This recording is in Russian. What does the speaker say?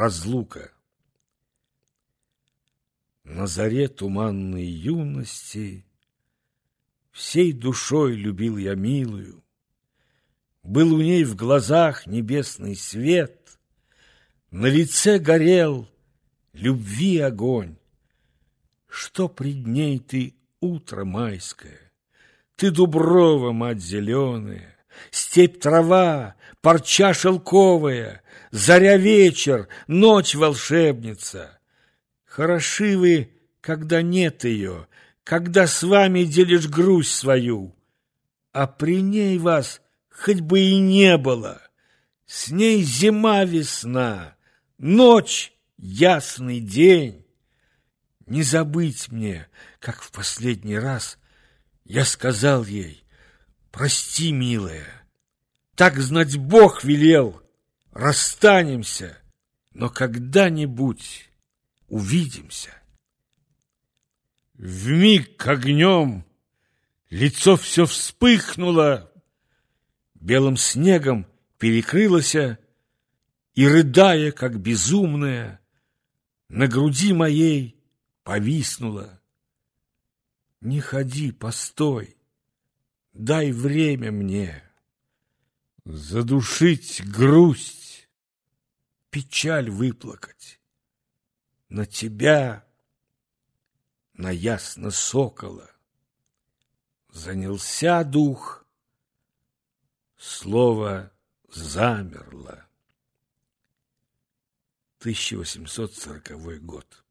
Разлука. На заре туманной юности Всей душой любил я милую. Был у ней в глазах небесный свет, На лице горел любви огонь. Что пред ней ты, утро майское, Ты, дуброва, мать зеленая, Степь трава, парча шелковая, Заря вечер, ночь волшебница. Хороши вы, когда нет ее, Когда с вами делишь грусть свою, А при ней вас хоть бы и не было. С ней зима-весна, ночь — ясный день. Не забыть мне, как в последний раз Я сказал ей, прости, милая, Так знать Бог велел, расстанемся, Но когда-нибудь увидимся. Вмиг огнем лицо все вспыхнуло, Белым снегом перекрылося, И, рыдая, как безумная, На груди моей повиснула. Не ходи, постой, дай время мне Задушить грусть, печаль выплакать На тебя, на ясно сокола. Занялся дух, слово замерло. 1840 год.